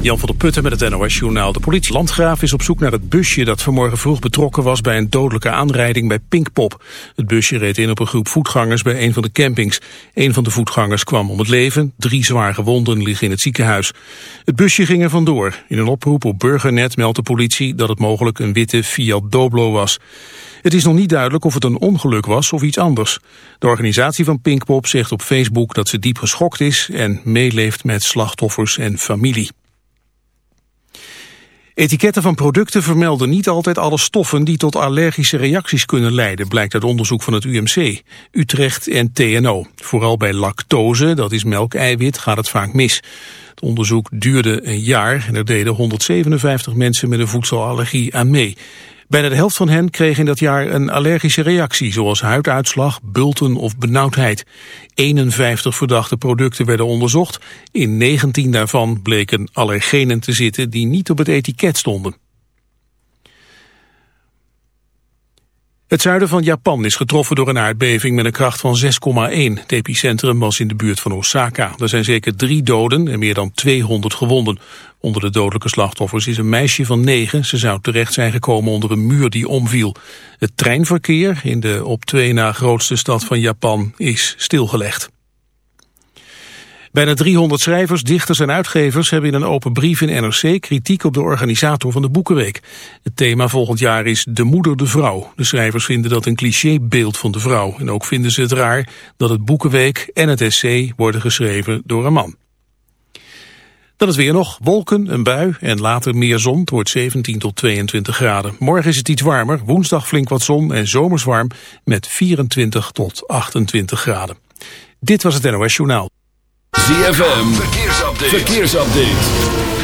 Jan van der Putten met het NOS-journaal. De politie Landgraaf is op zoek naar het busje dat vanmorgen vroeg betrokken was bij een dodelijke aanrijding bij Pinkpop. Het busje reed in op een groep voetgangers bij een van de campings. Een van de voetgangers kwam om het leven, drie zware gewonden liggen in het ziekenhuis. Het busje ging er vandoor. In een oproep op Burgernet meldt de politie dat het mogelijk een witte Fiat Doblo was. Het is nog niet duidelijk of het een ongeluk was of iets anders. De organisatie van Pinkpop zegt op Facebook dat ze diep geschokt is en meeleeft met slachtoffers en familie. Etiketten van producten vermelden niet altijd alle stoffen die tot allergische reacties kunnen leiden, blijkt uit onderzoek van het UMC, Utrecht en TNO. Vooral bij lactose, dat is melkeiwit, gaat het vaak mis. Het onderzoek duurde een jaar en er deden 157 mensen met een voedselallergie aan mee. Bijna de helft van hen kreeg in dat jaar een allergische reactie, zoals huiduitslag, bulten of benauwdheid. 51 verdachte producten werden onderzocht. In 19 daarvan bleken allergenen te zitten die niet op het etiket stonden. Het zuiden van Japan is getroffen door een aardbeving met een kracht van 6,1. Het epicentrum was in de buurt van Osaka. Er zijn zeker drie doden en meer dan 200 gewonden. Onder de dodelijke slachtoffers is een meisje van negen. Ze zou terecht zijn gekomen onder een muur die omviel. Het treinverkeer in de op twee na grootste stad van Japan is stilgelegd. Bijna 300 schrijvers, dichters en uitgevers hebben in een open brief in NRC kritiek op de organisator van de Boekenweek. Het thema volgend jaar is De Moeder de Vrouw. De schrijvers vinden dat een clichébeeld van de vrouw. En ook vinden ze het raar dat het Boekenweek en het essay worden geschreven door een man. Dan is weer nog wolken, een bui en later meer zon. Het wordt 17 tot 22 graden. Morgen is het iets warmer, woensdag flink wat zon en zomers warm met 24 tot 28 graden. Dit was het NOS Journaal. ZFM, verkeersupdate. verkeersupdate.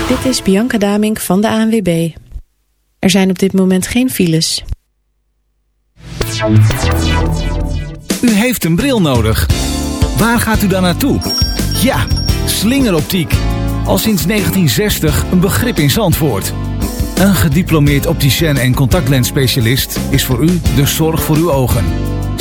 Dit is Bianca Damink van de ANWB. Er zijn op dit moment geen files. U heeft een bril nodig. Waar gaat u dan naartoe? Ja, slingeroptiek al sinds 1960 een begrip in Zandvoort. Een gediplomeerd opticien en contactlensspecialist is voor u de zorg voor uw ogen.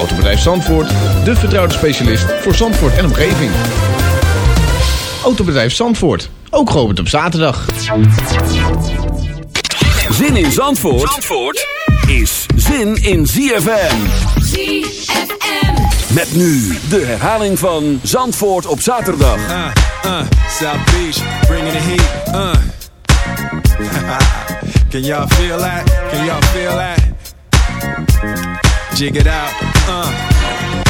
Autobedrijf Zandvoort, de vertrouwde specialist voor Zandvoort en omgeving. Autobedrijf Zandvoort, ook geopend op zaterdag. Zin in Zandvoort, Zandvoort is zin in ZFM. ZFM. Met nu de herhaling van Zandvoort op zaterdag. Uh, uh, South Beach, bringing the heat. Uh. Can y'all feel that? Can y'all feel that? Jig it out. Uh.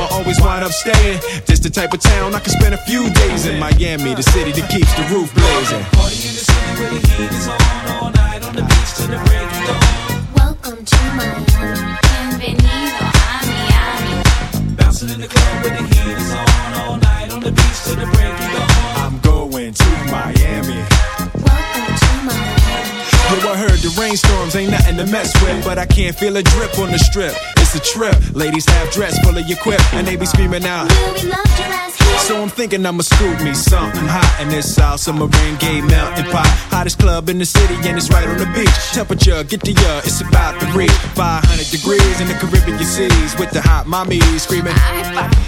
I always wind up staying. This the type of town I can spend a few days in Miami, the city that keeps the roof blazing. Party in the city where the heat is on all night on the beach till the break of dawn. Welcome to Miami. Bienvenido a Miami. Bouncing in the club where the heat is on all night on the beach till the break of dawn. I'm going to Miami. Welcome to Miami. Yo, I heard the rainstorms ain't nothing to mess with, but I can't feel a drip on the strip. It's a trip. Ladies half dressed, full of your quip, and they be screaming out. So I'm thinking I'ma scoop me something hot in this South Summer rain gay melting pot. Hottest club in the city, and it's right on the beach. Temperature, get the uh, it's about to reach 500 degrees in the Caribbean seas with the hot mommy screaming.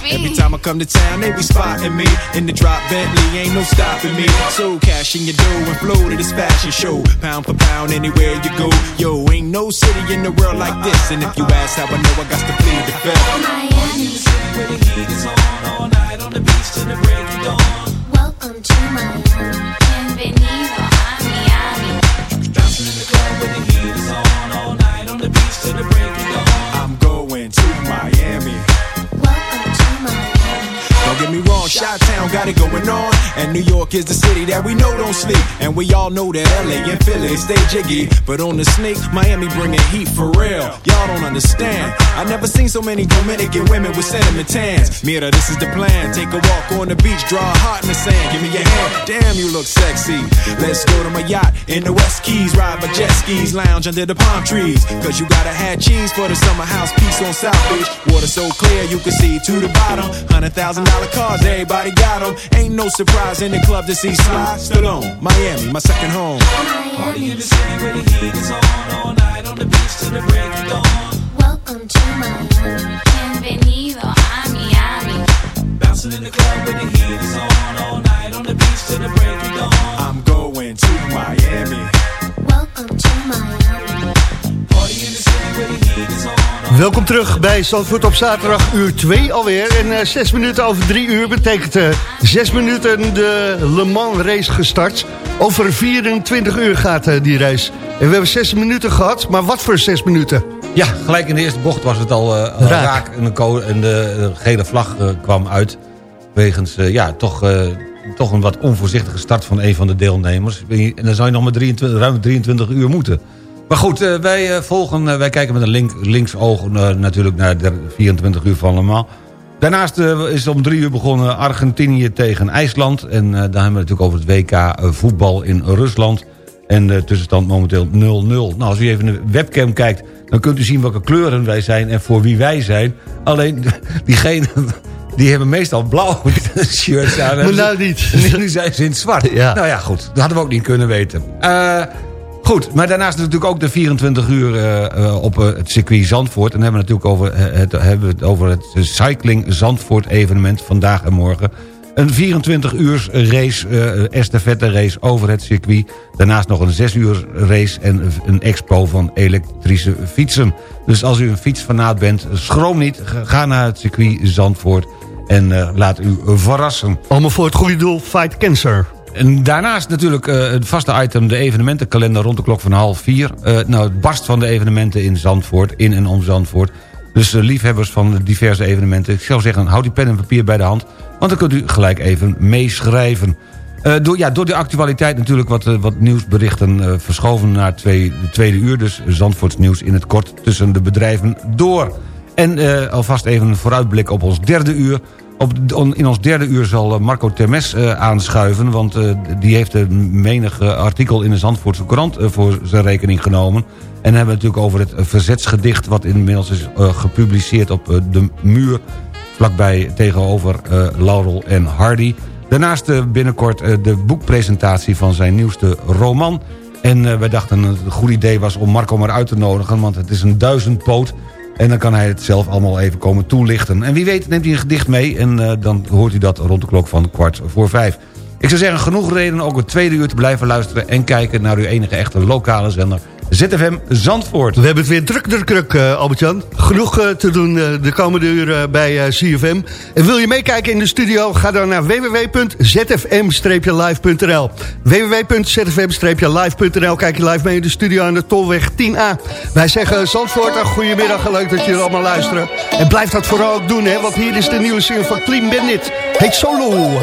Every time I come to town, they be spotting me in the drop Bentley, ain't no stopping me. So cash in your dough and flow to this fashion show. Pound for pound, anywhere you go. Yo, ain't no city in the world like this. And if you ask how I know, I got to plead the fifth. Miami, where the heat is on all night on the beach till the break of dawn. Welcome to Miami. Bienvenido New York is the city that we know don't sleep. And we all know that LA and Philly stay jiggy. But on the sneak, Miami bringing heat for real. Y'all don't understand. I never seen so many Dominican women with cinnamon tans. Mira, this is the plan. Take a walk on the beach, draw a heart in the sand. Give me your hand. Damn, you look sexy. Let's go to my yacht in the West Keys. Ride my jet skis, lounge under the palm trees. Cause you gotta have cheese for the summer house piece on South Beach. Water so clear you can see to the bottom. Hundred thousand dollar cars, everybody got them. Ain't no surprise in the club to see Sly Stallone. Miami, my second home. Party in the city where the heat is on all night on the beach till the break of dawn. Welcome to Miami. Bienvenido a Miami. Bouncing in the club where the heat is on all night on the beach till the break of dawn. I'm going to Miami. Welcome to Miami. Welkom terug bij Zandvoort op zaterdag, uur 2 alweer. En eh 6 minuten over 3 uur betekent eh 6 minuten de Le Mans race gestart. Over 24 uur gaat eh, die race. En we hebben 6 minuten gehad, maar wat voor 6 minuten? Ja, gelijk in de eerste bocht was het al Raak. raak. en, de en de, gele vlag kwam uit. Wegens ja, toch, toch een wat onvoorzichtige start van een van de deelnemers. En dan zou je nog maar 23, ruim 23 uur moeten. Maar goed, eh, wij, eh, volgen, eh, wij kijken met een link, linksoog natuurlijk naar de 24 uur van Le Mans. Daarnaast is om drie uur begonnen Argentinië tegen IJsland. En daar hebben we het natuurlijk over het WK voetbal in Rusland. En de tussenstand momenteel 0-0. Nou, als u even in de webcam kijkt... dan kunt u zien welke kleuren wij zijn en voor wie wij zijn. Alleen, diegene... Die hebben meestal blauw shirts aan. Maar nou niet. Nu zijn ze in het zwart. Ja. Nou ja, goed. Dat hadden we ook niet kunnen weten. Eh, goed, maar daarnaast natuurlijk ook de 24 uur eh, eh, op eh, het circuit Zandvoort. En dan hebben we natuurlijk over het, hebben we over het Cycling Zandvoort evenement vandaag en morgen. Een 24 uur race, eh estafette race over het circuit. Daarnaast nog een 6 uur race en een expo van elektrische fietsen. Dus als u een fietsfanaat bent, schroom niet. Ga naar het circuit Zandvoort en laat u verrassen. Allemaal voor het goede doel, Fight Cancer. En daarnaast natuurlijk eh, het vaste item, de evenementenkalender rond de klok van half vier. Eh, nou, het barst van de evenementen in Zandvoort, in en om Zandvoort. Dus eh, liefhebbers van diverse evenementen, ik zou zeggen, houd die pen en papier bij de hand. Want dan kunt u gelijk even meeschrijven. Door, ja, door de actualiteit natuurlijk wat, wat nieuwsberichten verschoven naar twee, de tweede uur. Dus Zandvoorts nieuws in het kort tussen de bedrijven door. En alvast even een vooruitblik op ons derde uur. Op, in ons derde uur zal eh, Marco Termes eh, aanschuiven... want eh, die heeft een menig artikel in de Zandvoortse krant voor zijn rekening genomen. En hebben we natuurlijk over het verzetsgedicht... wat inmiddels is gepubliceerd op de muur... vlakbij tegenover Laurel en Hardy. Daarnaast binnenkort de boekpresentatie van zijn nieuwste roman... En wij dachten dat het een goed idee was om Marco maar uit te nodigen... want het is een duizendpoot en dan kan hij het zelf allemaal even komen toelichten. En wie weet neemt hij een gedicht mee... en eh, dan hoort u dat rond de klok van kwart voor vijf. Ik zou zeggen, genoeg reden ook het tweede uur te blijven luisteren... en kijken naar uw enige echte lokale zender ZFM Zandvoort. We hebben het weer druk, druk, druk, eh, Albert-Jan. Genoeg eh, te doen eh, de komende uren bij CFM. En wil je meekijken in de studio? Ga dan naar www.zfm-live.nl www.zfm-live.nl Kijk je live mee in de studio aan de Tolweg 10A. Wij zeggen Zandvoort, een goedemiddag leuk dat jullie allemaal luisteren. En blijf dat vooral ook doen, hè, want hier is de nieuwe single van Clean Bandit. Heet Solo.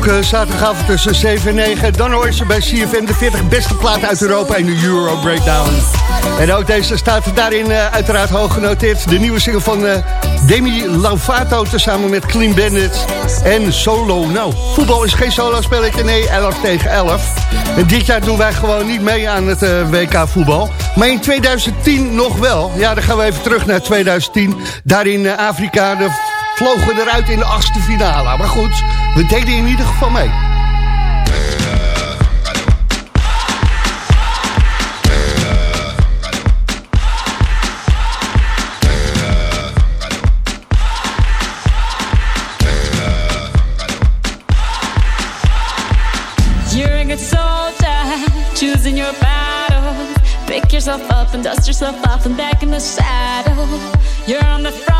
Elke zaterdagavond tussen 7 en 9. Dan hoor je ze bij CFM de 40 beste platen uit Europa in de Euro Breakdown. En ook deze staat daarin eh, uiteraard hoog genoteerd. De nieuwe single van eh, Demi Lovato tezamen met Clean Bandit en Solo. Nou, voetbal is geen solo spelletje, nee, 11 tegen 11. En dit jaar doen wij gewoon niet mee aan het eh, WK voetbal. Maar in 2010 nog wel. Ja, dan gaan we even terug naar 2010. Daar in Afrika, de vlogen eruit in de achtste finale. Maar goed, we deden in ieder geval mee. Choosing your battle. Pick yourself up and dust yourself off and back in the saddle. You're on the front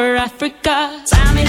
For Africa.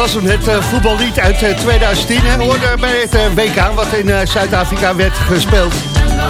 Was hem, het eh, voetballied uit eh, 2010. Hè. Hoorde bij het eh, WK wat in eh, Zuid-Afrika werd gespeeld.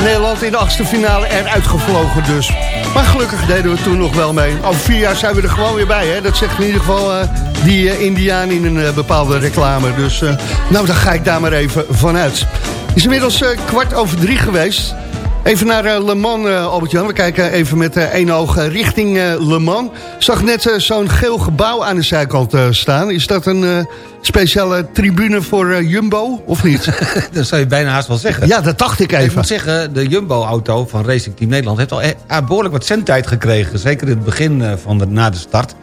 Nederland in de achtste finale eruit gevlogen dus. Maar gelukkig deden we toen nog wel mee. Over vier jaar zijn we er gewoon weer bij. Hè. Dat zegt in ieder geval die eh, Indiaan in een bepaalde reclame. Dus nou, dan ga ik daar maar even vanuit. Is inmiddels kwart over drie geweest. Even naar eh, Le Mans, eh, Albert-Jan. We kijken even met eh, één oog richting Le Mans. Ik zag net zo'n geel gebouw aan de zijkant staan. Is dat een speciale tribune voor Jumbo, of niet? dat zou je bijna haast wel zeggen. Ja, dat dacht ik Ik even. moet zeggen, de Jumbo-auto van Racing Team Nederland... heeft al eh, behoorlijk wat zendtijd gekregen. Zeker in het begin van de, na de start.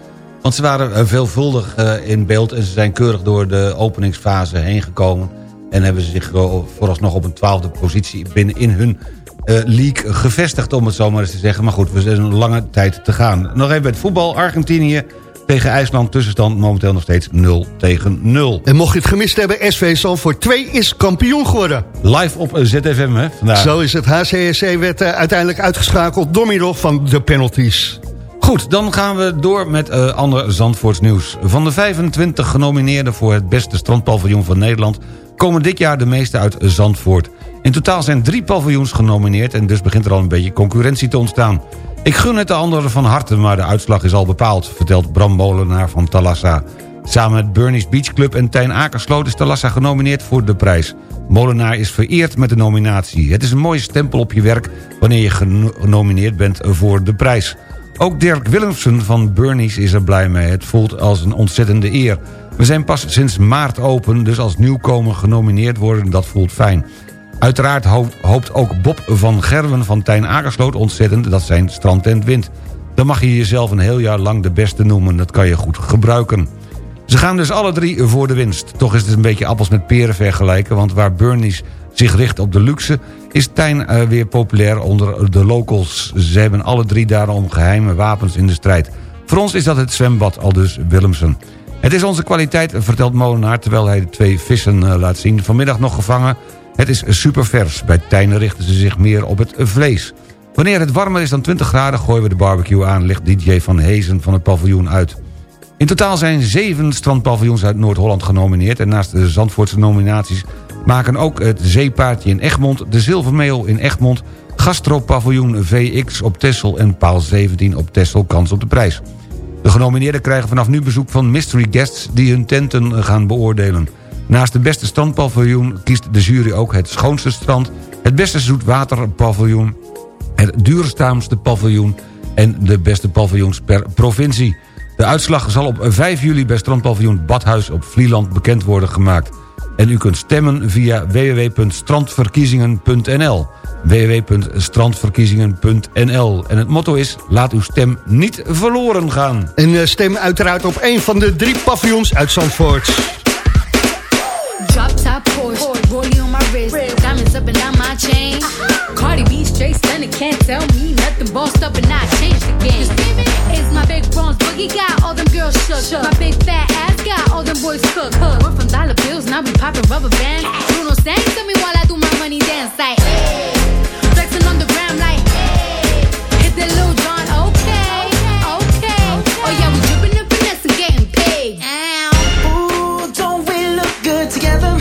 Want ze waren veelvuldig in beeld... en ze zijn keurig door de openingsfase heen gekomen... en hebben ze zich vooralsnog op een twaalfde positie... binnen in hun league gevestigd, om het zo maar eens te zeggen. Maar goed, we zijn een lange tijd te gaan. Nog even bij het voetbal. Argentinië tegen IJsland. Tussenstand momenteel nog steeds 0 tegen 0. En mocht je het gemist hebben, SV Zandvoort 2 is kampioen geworden. Live op eh, ZFM, hè, vandaag. Zo is het. HCSC werd eh, uiteindelijk uitgeschakeld door middel van de penalties. Goed, dan gaan we door met eh, ander Zandvoorts nieuws. Van de 25 genomineerden voor het beste strandpaviljoen van Nederland... komen dit jaar de meeste uit Zandvoort. In totaal zijn drie paviljoens genomineerd... en dus begint er al een beetje concurrentie te ontstaan. Ik gun het de anderen van harte, maar de uitslag is al bepaald... vertelt Bram Molenaar van Talassa. Samen met Bernie's Beach Club en Tijn Akersloot is Talassa genomineerd voor de prijs. Molenaar is vereerd met de nominatie. Het is een mooie stempel op je werk wanneer je geno- genomineerd bent voor de prijs. Ook Dirk Willemsen van Bernie's is er blij mee. Het voelt als een ontzettende eer. We zijn pas sinds maart open, dus als nieuwkomer genomineerd worden, dat voelt fijn. Uiteraard ho- hoopt ook Bob van Gerwen van Tijn Akersloot ontzettend dat zijn strandtent wint. Dan mag je jezelf een heel jaar lang de beste noemen, dat kan je goed gebruiken. Ze gaan dus alle drie voor de winst. Toch is het een beetje appels met peren vergelijken... want waar Bernie's zich richt op de luxe... is Tijn eh, weer populair onder de locals. Ze hebben alle drie daarom geheime wapens in de strijd. Voor ons is dat het zwembad, al dus Willemsen. Het is onze kwaliteit, vertelt Molenaar... terwijl hij de twee vissen eh, laat zien. Vanmiddag nog gevangen. Het is super vers. Bij Tijn richten ze zich meer op het vlees. Wanneer het warmer is dan 20 graden... gooien we de barbecue aan, legt DJ Van Hezen van het paviljoen uit. In totaal zijn zeven strandpaviljoens uit Noord-Holland genomineerd... en naast de Zandvoortse nominaties maken ook het Zeepaardje in Egmond... de Zilvermeel in Egmond, Gastropaviljoen VX op Texel... en Paal 17 op Texel kans op de prijs. De genomineerden krijgen vanaf nu bezoek van mystery guests... die hun tenten gaan beoordelen. Naast de beste strandpaviljoen kiest de jury ook het schoonste strand... het beste zoetwaterpaviljoen, het duurzaamste paviljoen... en de beste paviljoens per provincie. De uitslag zal op 5 juli bij strandpaviljoen Badhuis op Vlieland bekend worden gemaakt. En u kunt stemmen via www.strandverkiezingen.nl www.strandverkiezingen.nl En het motto is, laat uw stem niet verloren gaan. En eh, stem uiteraard op een van de drie paviljoens uit Zandvoort. Stunning, can't tell me nothing. Bossed up and I changed the game. It's my big bronze boogie got all them girls shook. My big fat ass got all them boys cooked. We're from dollar bills, now we popping rubber bands. Bruno sang to me while I do my money dance like. Hey. Flexing on the gram like. Hey. Hit that little John, okay, okay. Oh yeah, we dripping the finesse and getting paid. Ooh, don't we look good together?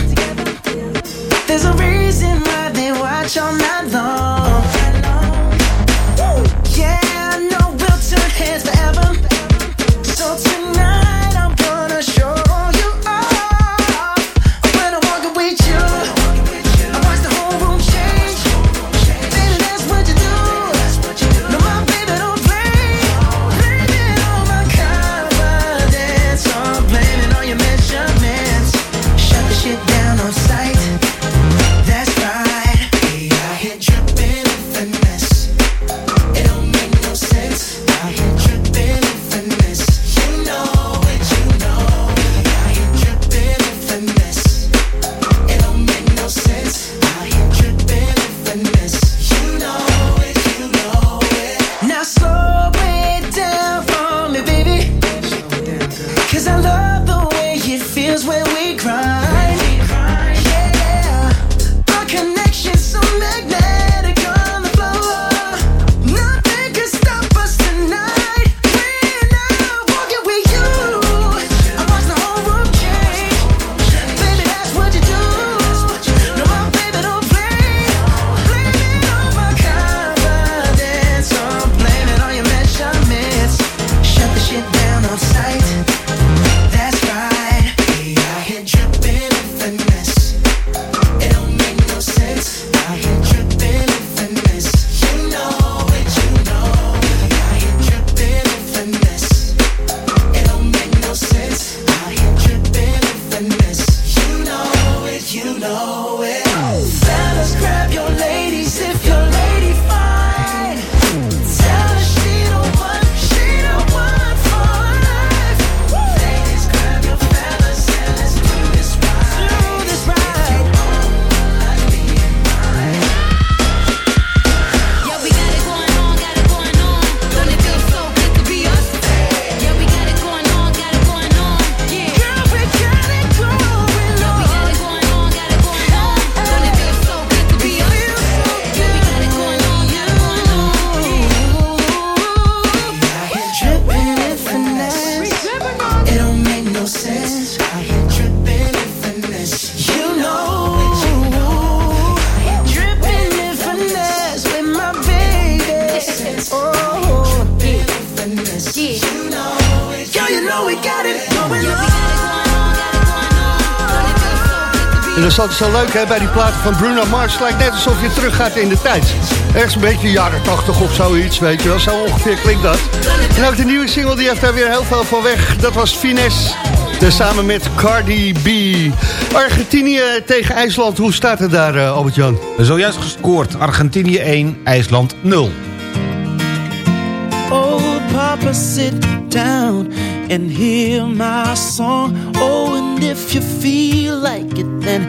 There's a reason why they watch all night long. zo leuk hè, bij die plaat van Bruno Mars. Lijkt net alsof je teruggaat in de tijd. Echt een beetje jaren 80 of zoiets, weet je wel. Zo ongeveer klinkt dat. En ook de nieuwe single die heeft daar weer heel veel van weg. Dat was Finesse. Dus samen met Cardi B. Argentinië tegen IJsland. Hoe staat het daar, uh, Albert-Jan? Zojuist gescoord. Argentinië 1, IJsland 0. Oh, papa, sit down and hear my song. Oh, and if you feel like it, then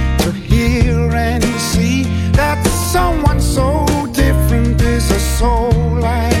finger and see that someone so different is a soul like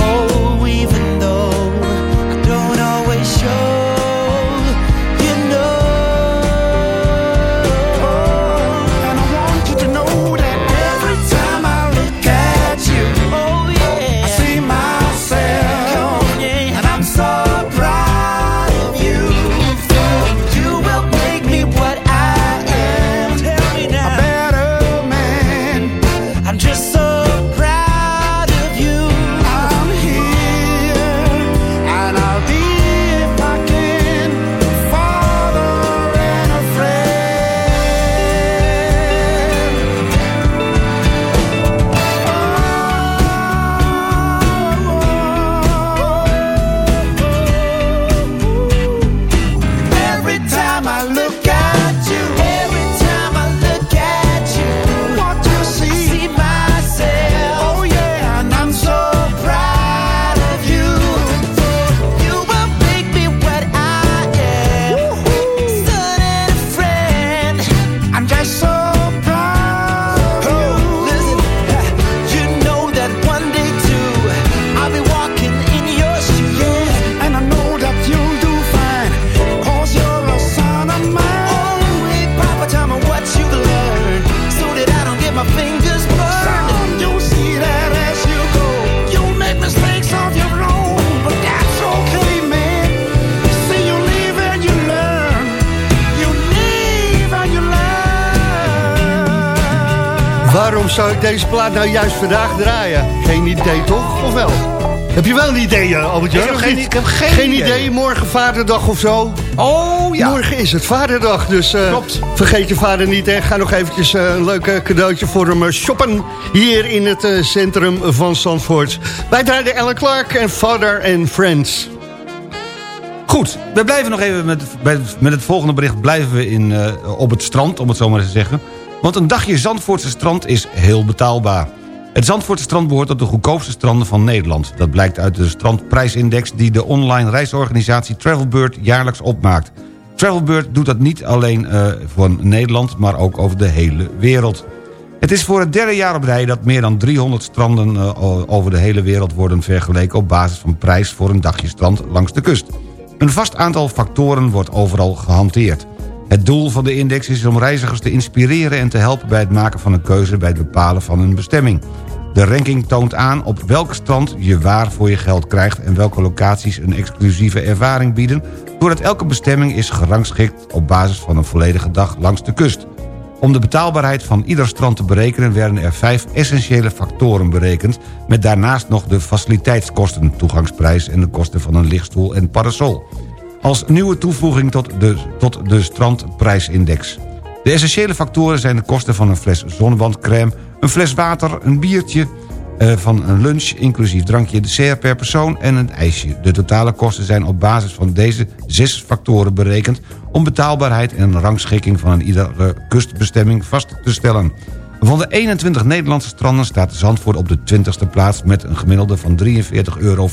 nou juist vandaag draaien? Geen idee toch, of wel? Heb je wel een idee, eh, Albert Jan? Ik heb geen, ik heb geen, idee. Morgen vaderdag of zo. Oh, ja. Morgen is het vaderdag, dus eh, Klopt. vergeet je vader niet. En ga nog eventjes eh, een leuk cadeautje voor hem shoppen. Hier in het centrum van Zandvoort. Wij draaien Ellen Clark en Father and Friends. Goed, we blijven nog even met, met het volgende bericht. Blijven we in, op het strand, om het zo maar te zeggen. Want een dagje Zandvoortse strand is heel betaalbaar. Het Zandvoortse strand behoort tot de goedkoopste stranden van Nederland. Dat blijkt uit de strandprijsindex die de online reisorganisatie Travelbird jaarlijks opmaakt. Travelbird doet dat niet alleen eh, voor Nederland, maar ook over de hele wereld. Het is voor het derde jaar op rij dat meer dan 300 stranden eh, over de hele wereld worden vergeleken... op basis van prijs voor een dagje strand langs de kust. Een vast aantal factoren wordt overal gehanteerd. Het doel van de index is om reizigers te inspireren en te helpen... bij het maken van een keuze bij het bepalen van een bestemming. De ranking toont aan op welk strand je waar voor je geld krijgt... en welke locaties een exclusieve ervaring bieden... doordat elke bestemming is gerangschikt op basis van een volledige dag langs de kust. Om de betaalbaarheid van ieder strand te berekenen... werden er vijf essentiële factoren berekend... met daarnaast nog de faciliteitskosten, toegangsprijs... en de kosten van een lichtstoel en parasol. Als nieuwe toevoeging tot de, tot de strandprijsindex. De essentiële factoren zijn de kosten van een fles zonnewandcrème... een fles water, een biertje eh, van een lunch... inclusief drankje, dessert per persoon en een ijsje. De totale kosten zijn op basis van deze zes factoren berekend... om betaalbaarheid en rangschiking van een iedere kustbestemming vast te stellen. Van de 21 Nederlandse stranden staat Zandvoort op de 20ste plaats... met een gemiddelde van 43,34 euro.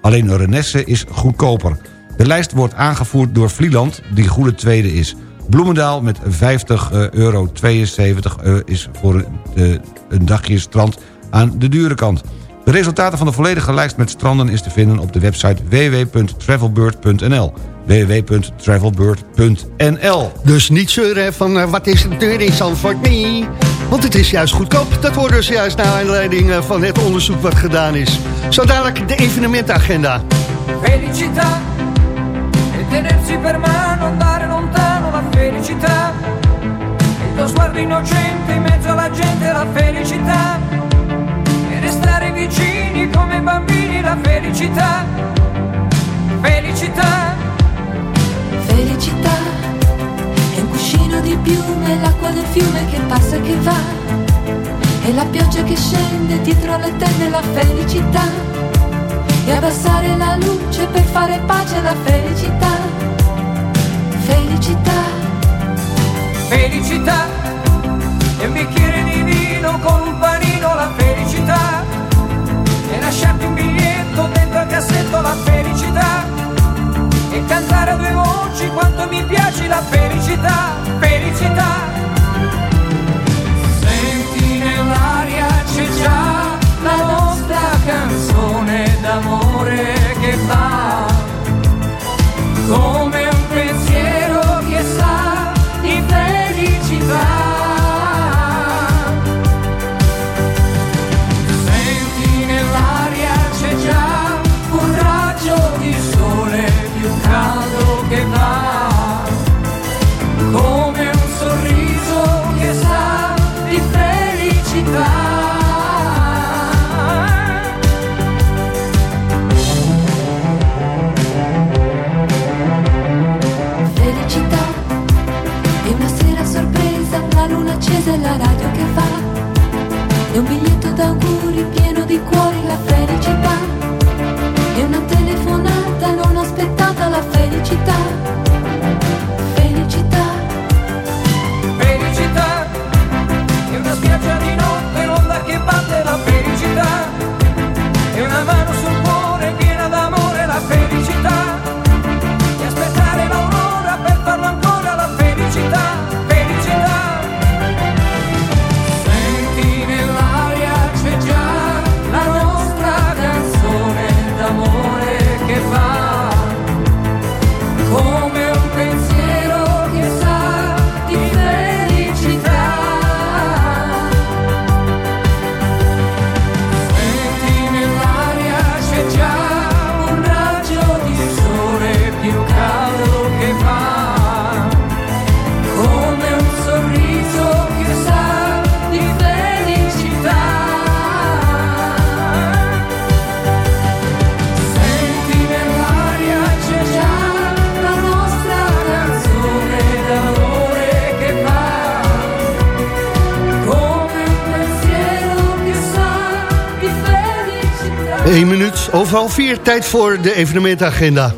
Alleen Renesse is goedkoper. De lijst wordt aangevoerd door Vlieland, die goede tweede is. Bloemendaal met 50 euro 72 eh, is voor een, een dagje strand aan de dure kant. De resultaten van de volledige lijst met stranden is te vinden op de website www.travelbird.nl www.travelbird.nl Dus niet zeuren hè, van eh, wat is het duur in Zandvoort? Nee, want het is juist goedkoop. Dat wordt dus juist naar aanleiding eh, van het onderzoek wat gedaan is. Zo dadelijk de evenementagenda. Felicità tenersi per mano, andare lontano la felicità. Il tuo sguardo innocente in mezzo alla gente, la felicità. E restare vicini come bambini, la felicità. Felicità. Felicità è un cuscino di piume, l'acqua del fiume che passa e che va. E la pioggia che scende dietro le tende, la felicità. E abbassare la luce per fare pace alla felicità. Felicità. Felicità e un bicchiere di vino con un panino, la felicità. E lasciarti un biglietto dentro al cassetto, la felicità. E cantare a due voci quanto mi piace la felicità, felicità. Tijd voor de evenementagenda.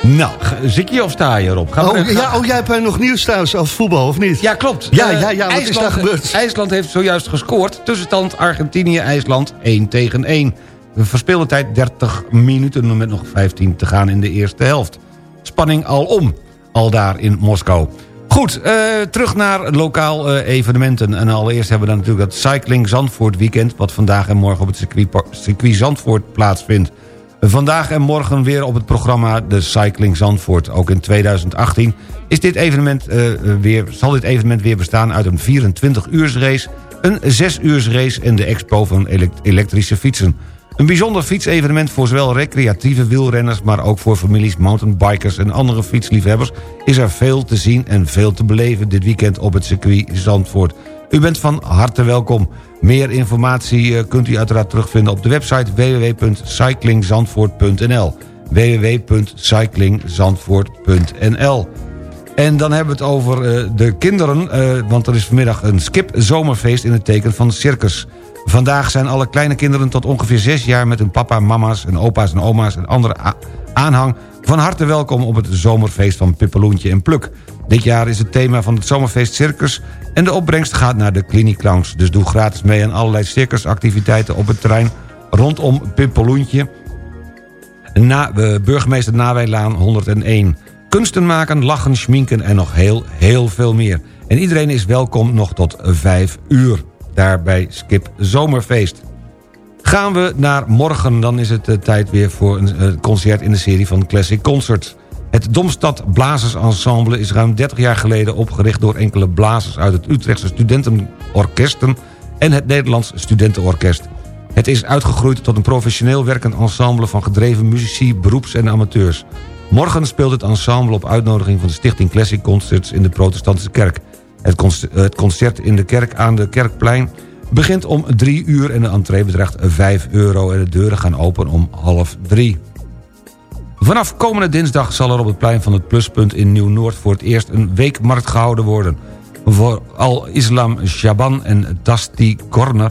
Nou, zit je of sta je erop? Oh, ja, oh, jij hebt nog nieuws trouwens over voetbal, of niet? Ja, klopt. Ja, Eh, ja, ja, wat is IJsland- daar gebeurd? IJsland heeft zojuist gescoord. Tussenstand Argentinië-IJsland 1 tegen 1. We verspelen tijd 30 minuten met nog 15 te gaan in de eerste helft. Spanning al om, al daar in Moskou. Goed, eh, terug naar lokaal eh, evenementen. En allereerst hebben we dan natuurlijk dat Cycling Zandvoort weekend... wat vandaag en morgen op het circuit, circuit Zandvoort plaatsvindt. Vandaag en morgen weer op het programma de Cycling Zandvoort. Ook in 2018 is dit evenement, eh, weer, zal dit evenement weer bestaan uit een 24-uurs race... een 6-uurs race en de expo van elek- elektrische fietsen. Een bijzonder fietsevenement voor zowel recreatieve wielrenners... maar ook voor families, mountainbikers en andere fietsliefhebbers... is er veel te zien en veel te beleven dit weekend op het circuit Zandvoort. U bent van harte welkom. Meer informatie eh, kunt u uiteraard terugvinden op de website www.cyclingzandvoort.nl www.cyclingzandvoort.nl En dan hebben we het over eh, de kinderen, eh, want er is vanmiddag een skip zomerfeest in het teken van circus. Vandaag zijn alle kleine kinderen tot ongeveer 6 jaar met hun papa, mama's en opa's en oma's en andere aanhang van harte welkom op het zomerfeest van Pippeloentje en Pluk. Dit jaar is het thema van het zomerfeest circus en de opbrengst gaat naar de klinieclowns. Dus doe gratis mee aan allerlei circusactiviteiten op het terrein rondom Pippeloentje na, eh, burgemeester Nawijlaan 101. Kunsten maken, lachen, schminken en nog heel, heel veel meer. En iedereen is welkom nog tot 5 uur. Daar bij Skip Zomerfeest. Gaan we naar morgen, dan is het eh, tijd weer voor een eh, concert in de serie van Classic Concerts. Het Domstad Blazers Ensemble is ruim 30 jaar geleden opgericht... door enkele blazers uit het Utrechtse studentenorkesten... en het Nederlands Studentenorkest. Het is uitgegroeid tot een professioneel werkend ensemble... van gedreven muzici, beroeps- en amateurs. Morgen speelt het ensemble op uitnodiging van de Stichting Classic Concerts... in de protestantse kerk. Het conc- het concert in de kerk aan de Kerkplein begint om 3 uur... en de entree bedraagt 5 euro en de deuren gaan open om half 3. Vanaf komende dinsdag zal er op het plein van het Pluspunt in Nieuw-Noord... voor het eerst een weekmarkt gehouden worden. Voor Al-Islam Shaban en Tasty Corner...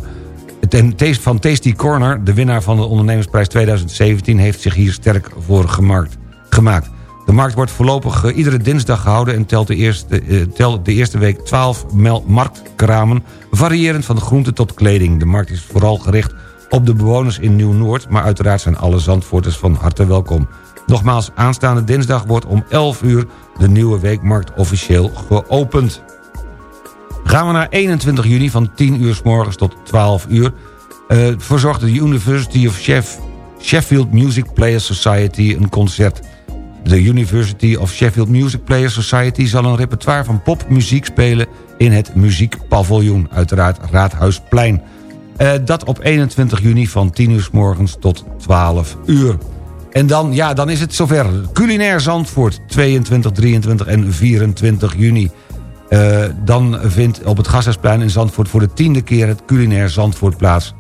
Van Tasty Corner, de winnaar van de ondernemersprijs 2017... heeft zich hier sterk voor gemaakt. De markt wordt voorlopig eh, iedere dinsdag gehouden... en telt de eerste, eh, de eerste week 12 mel- marktkramen... variërend van groente tot kleding. De markt is vooral gericht op de bewoners in Nieuw-Noord... maar uiteraard zijn alle Zandvoorters van harte welkom. Nogmaals, aanstaande dinsdag wordt om 11 uur... de nieuwe weekmarkt officieel geopend. Gaan we naar 21 juni van 10 uur s morgens tot 12 uur... eh verzorgt de University of Sheff- Sheffield Music Players Society een concert. De University of Sheffield Music Players Society zal een repertoire van popmuziek spelen... in het muziekpaviljoen, uiteraard Raadhuisplein. Eh, dat op 21 juni van 10 uur s morgens tot 12 uur. En dan, ja, dan is het zover. Culinair Zandvoort, 22, 23 en 24 juni. Eh, dan vindt op het Gasthuisplein in Zandvoort voor de tiende keer het culinair Zandvoort plaats.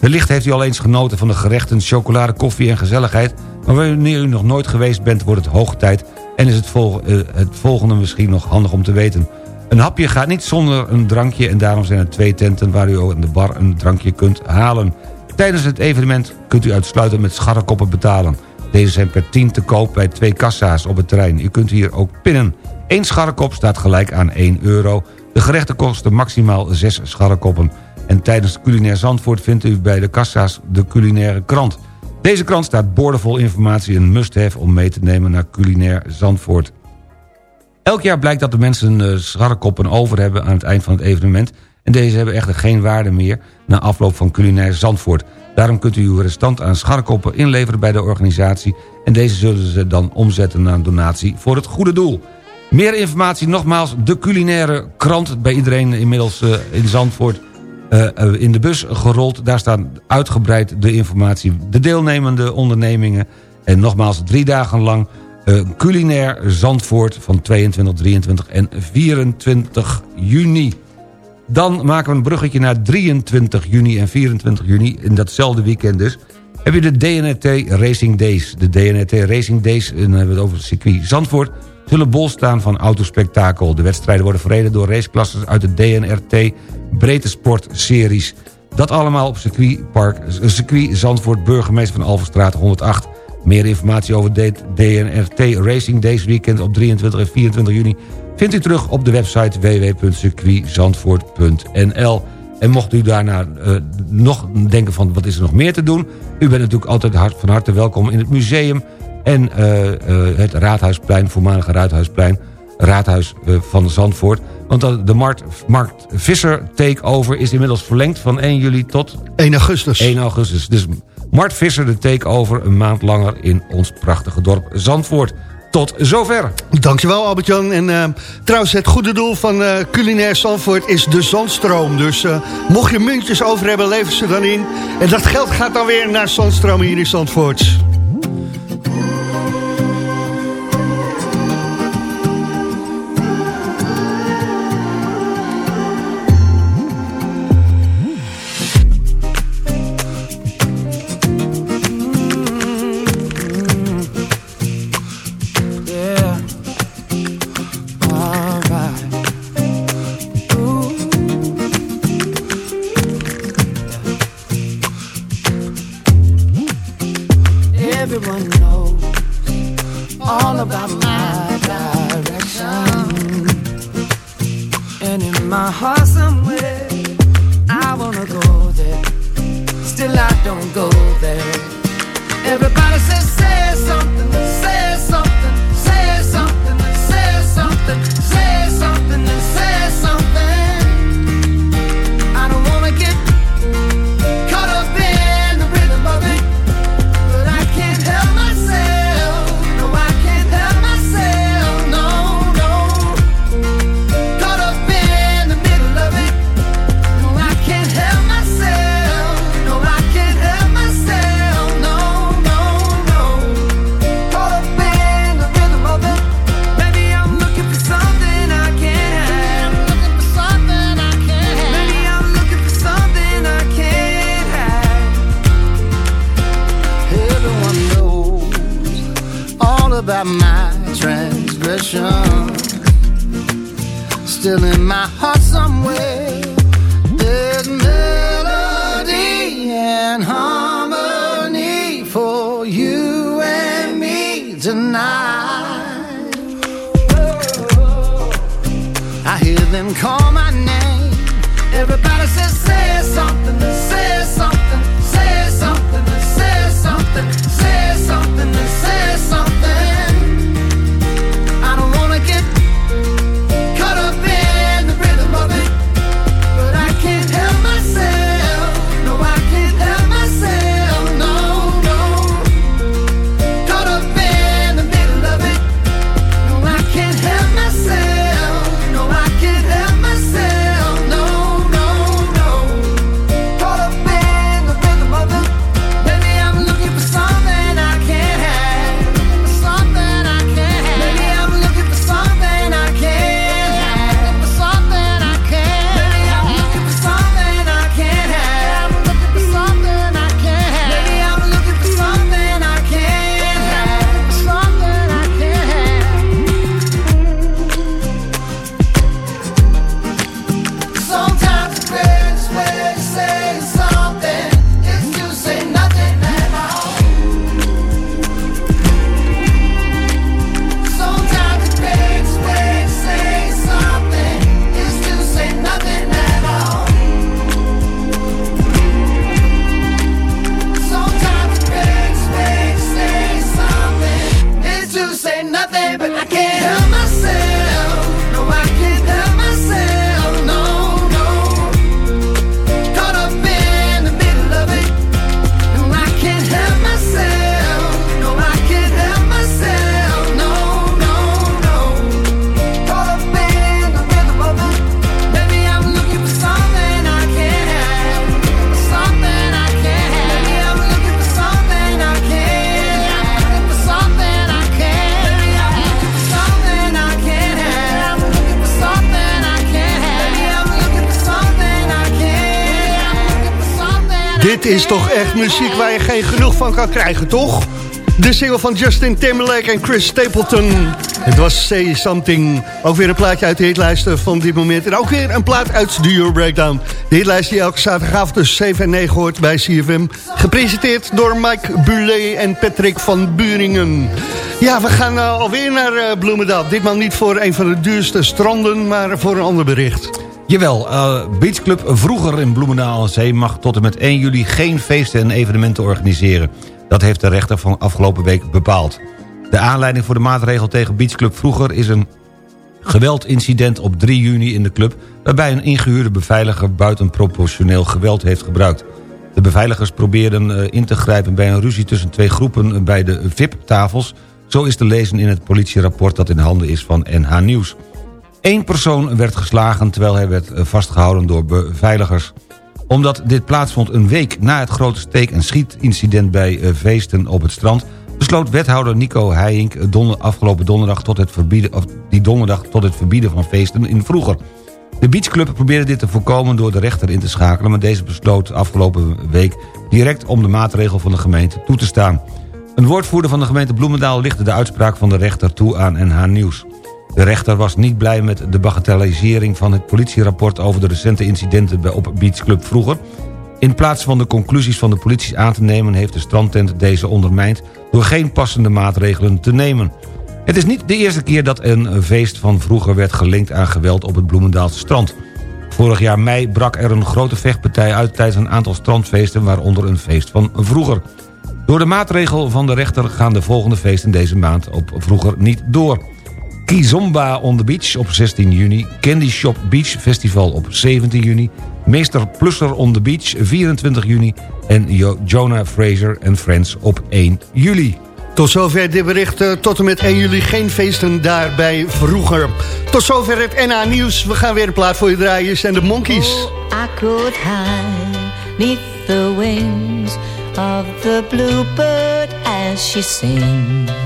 Wellicht heeft u al eens genoten van de gerechten, chocolade, koffie en gezelligheid... maar wanneer u nog nooit geweest bent, wordt het hoog tijd... en is het, vol- eh, het volgende misschien nog handig om te weten. Een hapje gaat niet zonder een drankje... en daarom zijn er twee tenten waar u ook in de bar een drankje kunt halen. Tijdens het evenement kunt u uitsluitend met scharrekoppen betalen. Deze zijn per 10 te koop bij twee kassa's op het terrein. U kunt hier ook pinnen. Eén scharrekop staat gelijk aan 1 euro. De gerechten kosten maximaal 6 scharrekoppen. En tijdens Culinair Zandvoort vindt u bij de kassa's de culinaire krant. Deze krant staat boordevol informatie een must-have om mee te nemen naar Culinair Zandvoort. Elk jaar blijkt dat de mensen eh, scharrekoppen over hebben aan het eind van het evenement... en deze hebben echter geen waarde meer na afloop van Culinair Zandvoort. Daarom kunt u uw restant aan scharrekoppen inleveren bij de organisatie... en deze zullen ze dan omzetten naar een donatie voor het goede doel. Meer informatie nogmaals, de culinaire krant... bij iedereen inmiddels eh, in Zandvoort eh, eh, in de bus gerold. Daar staat uitgebreid de informatie, de deelnemende ondernemingen... en nogmaals drie dagen lang culinair Zandvoort van 22, 23 en 24 juni. Dan maken we een bruggetje naar 23 juni en 24 juni, in datzelfde weekend dus... heb je de DNRT Racing Days. De DNRT Racing Days, en dan hebben we het over het circuit Zandvoort... zullen bol staan van autospectakel. De wedstrijden worden verreden door raceklassen uit de DNRT Breedtesportseries. Dat allemaal op circuitpark, eh, circuit Zandvoort, burgemeester van Alverstraat 108... Meer informatie over DNRT Racing Days weekend op 23 en 24 juni vindt u terug op de website www.circuitzandvoort.nl. En mocht u daarna eh, nog denken van wat is er nog meer te doen... u bent natuurlijk altijd hart, van harte welkom in het museum... en eh, eh, het Raadhuisplein, voormalige Raadhuisplein... Raadhuis van Zandvoort. Want de markt, markt Visser takeover is inmiddels verlengd van 1 juli tot... 1 augustus. 1 augustus. Dus Mart Visser de takeover een maand langer in ons prachtige dorp Zandvoort tot zover. Dankjewel Albert-Jan. En eh, trouwens, het goede doel van uh, Culinair Zandvoort is de zandstroom. Dus eh, mocht je muntjes over hebben, lever ze dan in. En dat geld gaat dan weer naar zandstroom hier in Zandvoort. is toch echt muziek waar je geen genoeg van kan krijgen, toch? De single van Justin Timberlake en Chris Stapleton. Het was Say Something. Ook weer een plaatje uit de hitlijsten van dit moment. En ook weer een plaat uit de Euro Breakdown. De hitlijst die elke zaterdagavond tussen 7 en 9 hoort bij CFM. Gepresenteerd door Mike Bulé en Patrick van Buringen. Ja, we gaan eh, alweer naar eh, Bloemendaal. Ditmaal niet voor een van de duurste stranden, maar voor een ander bericht. Jawel, uh, Beachclub vroeger in Bloemendaal aan Zee... mag tot en met 1 juli geen feesten en evenementen organiseren. Dat heeft de rechter van afgelopen week bepaald. De aanleiding voor de maatregel tegen Beachclub vroeger... is een geweldincident op 3 juni in de club... waarbij een ingehuurde beveiliger buitenproportioneel geweld heeft gebruikt. De beveiligers probeerden uh, in te grijpen bij een ruzie tussen twee groepen... bij de VIP-tafels. Zo is te lezen in het politierapport dat in handen is van NH Nieuws. Eén persoon werd geslagen terwijl hij werd uh, vastgehouden door beveiligers omdat dit plaatsvond een week na het grote steek- en schietincident bij feesten op het strand... besloot wethouder Nico Heijink don afgelopen donderdag tot het verbieden, of die donderdag tot het verbieden van feesten in vroeger. De beachclub probeerde dit te voorkomen door de rechter in te schakelen... maar deze besloot afgelopen week direct om de maatregel van de gemeente toe te staan. Een woordvoerder van de gemeente Bloemendaal lichtte de uitspraak van de rechter toe aan NH Nieuws. De rechter was niet blij met de bagatellisering van het politierapport... over de recente incidenten op Beach Club vroeger. In plaats van de conclusies van de politie aan te nemen... heeft de strandtent deze ondermijnd... door geen passende maatregelen te nemen. Het is niet de eerste keer dat een feest van vroeger werd gelinkt aan geweld op het Bloemendaalse strand. Vorig jaar mei brak er een grote vechtpartij uit tijdens een aantal strandfeesten... waaronder een feest van vroeger. Door de maatregel van de rechter gaan de volgende feesten deze maand op vroeger niet door... Kizomba on the Beach op 16 juni. Candy Shop Beach Festival op 17 juni. Meester Plusser on the Beach 24 juni. En jo Jonah Fraser and Friends op 1 juli. Tot zover dit bericht. Uh, tot en met 1 juli geen feesten daarbij vroeger. Tot zover het NA Nieuws. We gaan weer een plaat voor je draaien. En de Monkeys. Oh, I could hide neath the wings of the bluebird as she sings.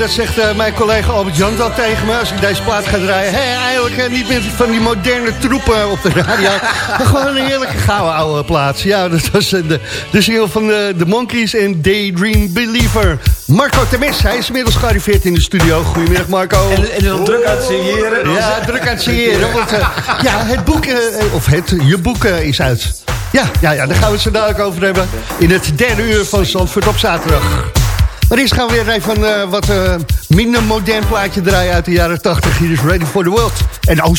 dat zegt uh, mijn collega Albert Jan dan tegen me als ik deze plaat ga draaien. Hé, eigenlijk uh, niet meer van die moderne troepen op de radio. maar gewoon een heerlijke gouden oude plaats. Ja, dat was uh, de, de single van de, de Monkeys en Daydream Believer. Marco Temes, hij is inmiddels gearriveerd in de studio. Goedemiddag Marco. En, en is al druk aan het signeren. Ja, druk aan het signeren. Want ja, het boek, of het, je boek is uit. Ja, ja, ja, daar gaan we het zo dadelijk over hebben. In het derde uur van Zandvoort op zaterdag. Maar eerst gaan we weer even een eh, wat eh, minder modern plaatje draaien uit de jaren 80. Hier is Ready for the World. En oh,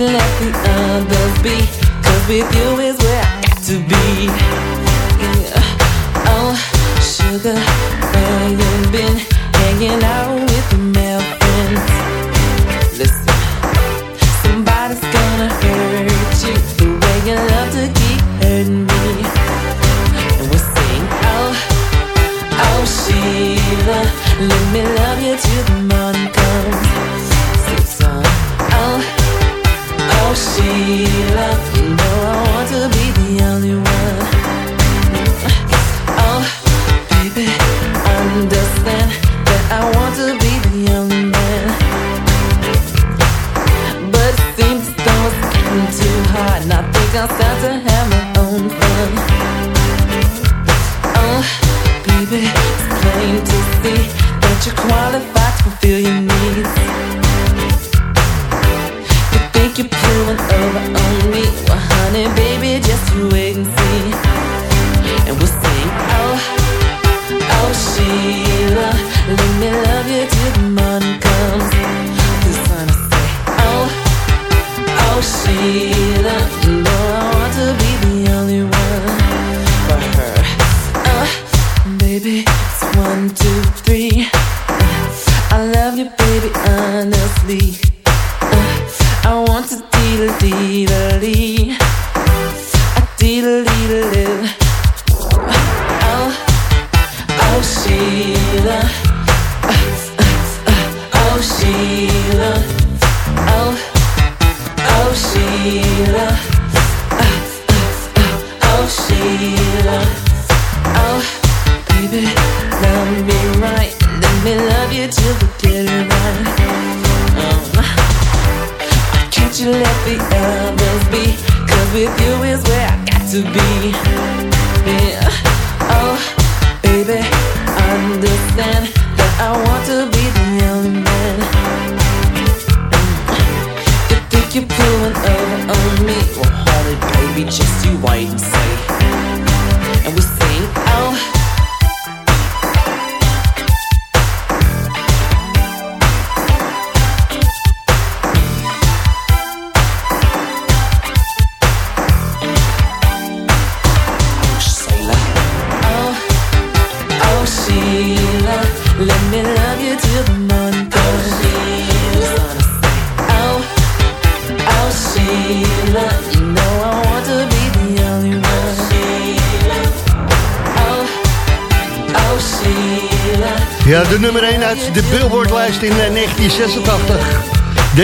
Let the others be? 'Cause with you is where I got to be. Yeah. Oh, sugar, where you been? Hanging out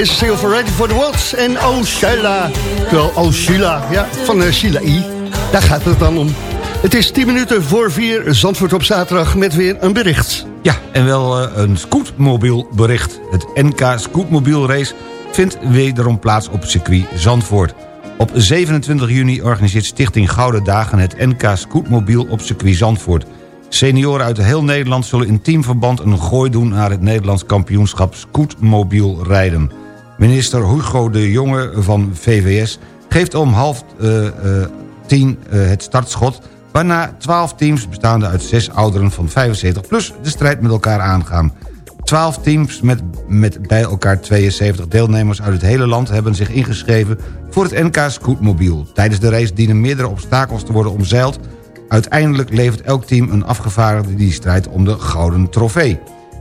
Single voor Ready for the World en Oh Sheila. Wel, Oh ja, van uh, Sheila I. Daar gaat het dan om. Het is 10 minuten voor 4, Zandvoort op zaterdag met weer een bericht. Ja, en wel eh, een scootmobielbericht. Het NK Scootmobiel Race vindt wederom plaats op circuit Zandvoort. Op 27 juni organiseert Stichting Gouden Dagen het NK Scootmobiel op circuit Zandvoort. Senioren uit heel Nederland zullen in teamverband een gooi doen... naar het Nederlands kampioenschap Scootmobiel rijden. Minister Hugo de Jonge van VVS geeft om half eh, eh, tien eh, het startschot... waarna 12 teams bestaande uit zes ouderen van 75 plus de strijd met elkaar aangaan. 12 teams met, met bij elkaar 72 deelnemers uit het hele land... hebben zich ingeschreven voor het NK Scootmobiel. Tijdens de race dienen meerdere obstakels te worden omzeild... Uiteindelijk levert elk team een afgevaardigde die strijdt om de gouden trofee.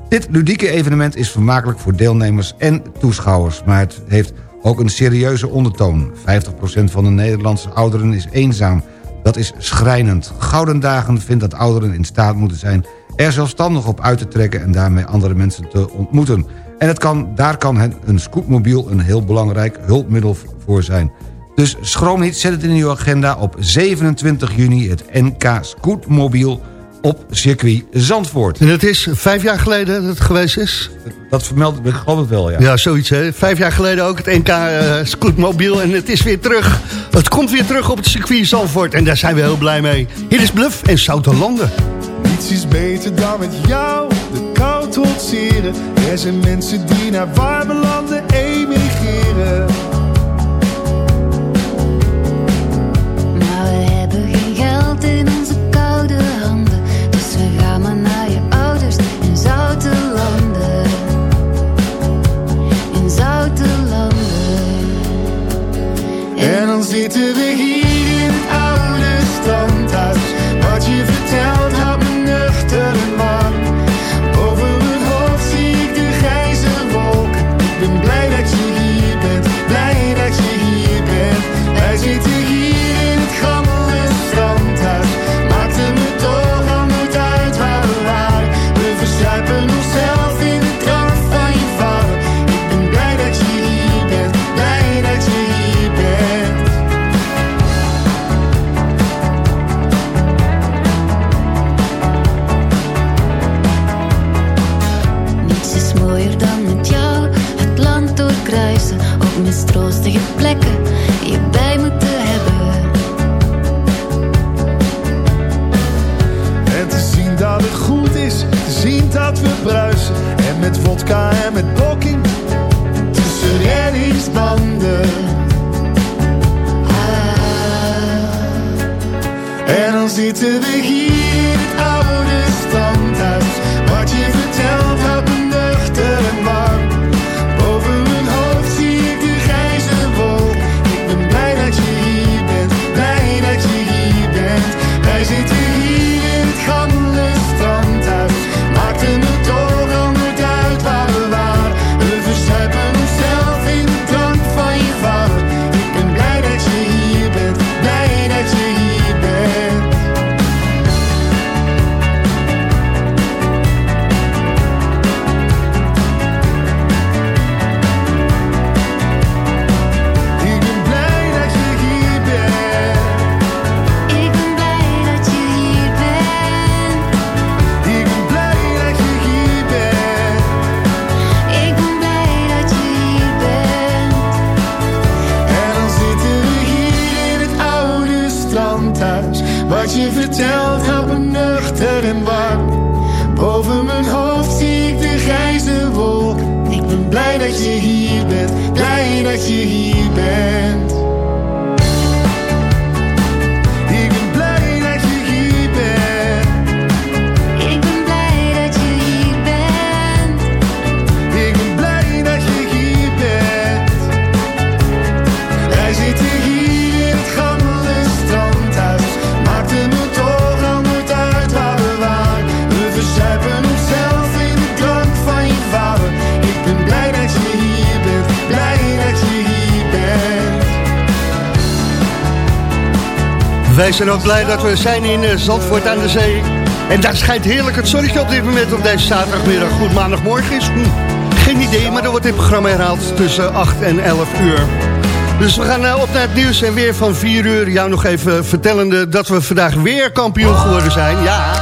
Dit ludieke evenement is vermakelijk voor deelnemers en toeschouwers... maar het heeft ook een serieuze ondertoon. 50% van de Nederlandse ouderen is eenzaam. Dat is schrijnend. Gouden Dagen vindt dat ouderen in staat moeten zijn... er zelfstandig op uit te trekken en daarmee andere mensen te ontmoeten. En het kan, daar kan een scootmobiel een heel belangrijk hulpmiddel voor zijn... Dus schroom niet, zet het in uw agenda op 27 juni... het NK Scootmobiel op circuit Zandvoort. En dat is vijf jaar geleden dat het geweest is? Dat vermeld ik geloof wel, ja. Ja, zoiets hè. Vijf jaar geleden ook het NK uh, eh, Scootmobiel en het is weer terug. Het komt weer terug op het circuit Zandvoort en daar zijn we heel blij mee. Hier is Bluff en Zoutenlanden. Niets is beter dan met jou de kou trotseren. Er zijn mensen die naar warme landen eten to be Wij zijn ook blij dat we zijn in eh, Zandvoort aan de Zee. En daar schijnt heerlijk het zonnetje op dit moment op deze zaterdagmiddag. Goed, maandagmorgen is... Hmm, geen idee, maar dat wordt dit programma herhaald tussen 8 en 11 uur. Dus we gaan eh, op naar het nieuws en weer van 4 uur. Jou nog even vertellende dat we vandaag weer kampioen geworden zijn. Ja,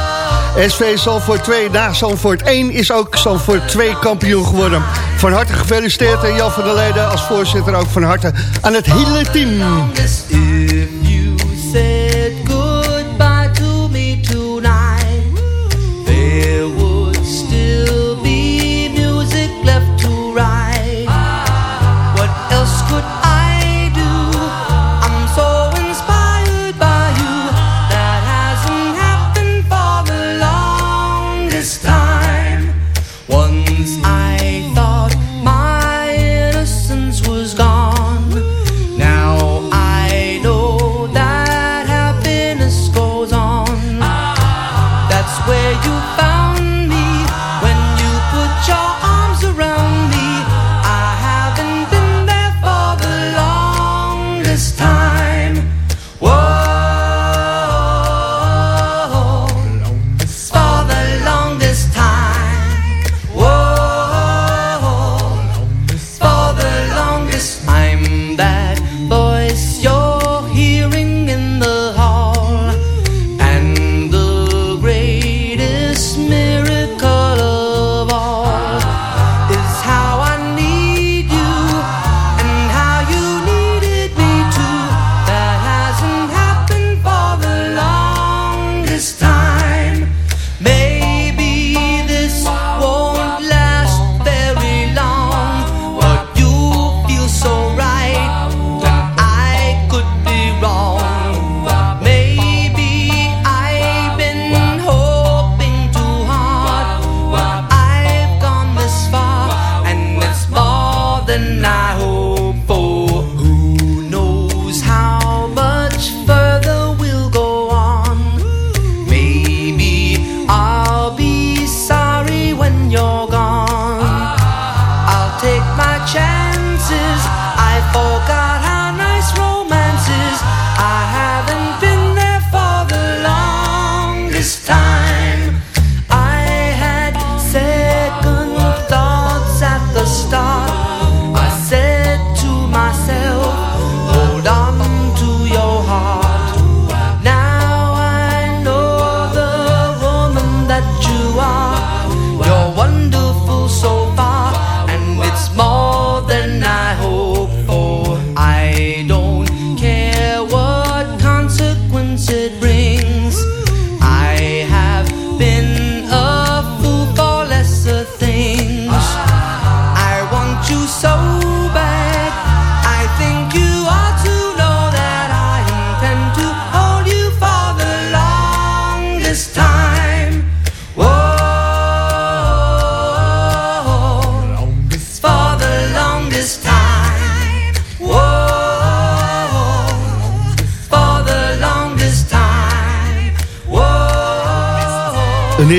SV Zandvoort 2 na Zandvoort 1 is ook Zandvoort 2 kampioen geworden. Van harte gefeliciteerd en Jan van der Leden als voorzitter ook van harte aan het hele team.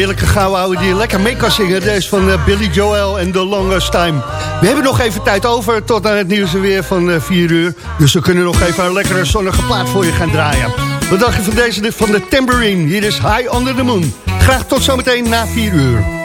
Heerlijke gouden ouwe die lekker mee kan zingen. Deze van eh, Billy Joel en The Longest Time. We hebben nog even tijd over tot aan het nieuws weer van eh, 4 uur. Dus we kunnen nog even een lekkere zonnige plaat voor je gaan draaien. Wat dacht je van deze van de Tambourine? Hier is High Under the Moon. Graag tot zometeen na 4 uur.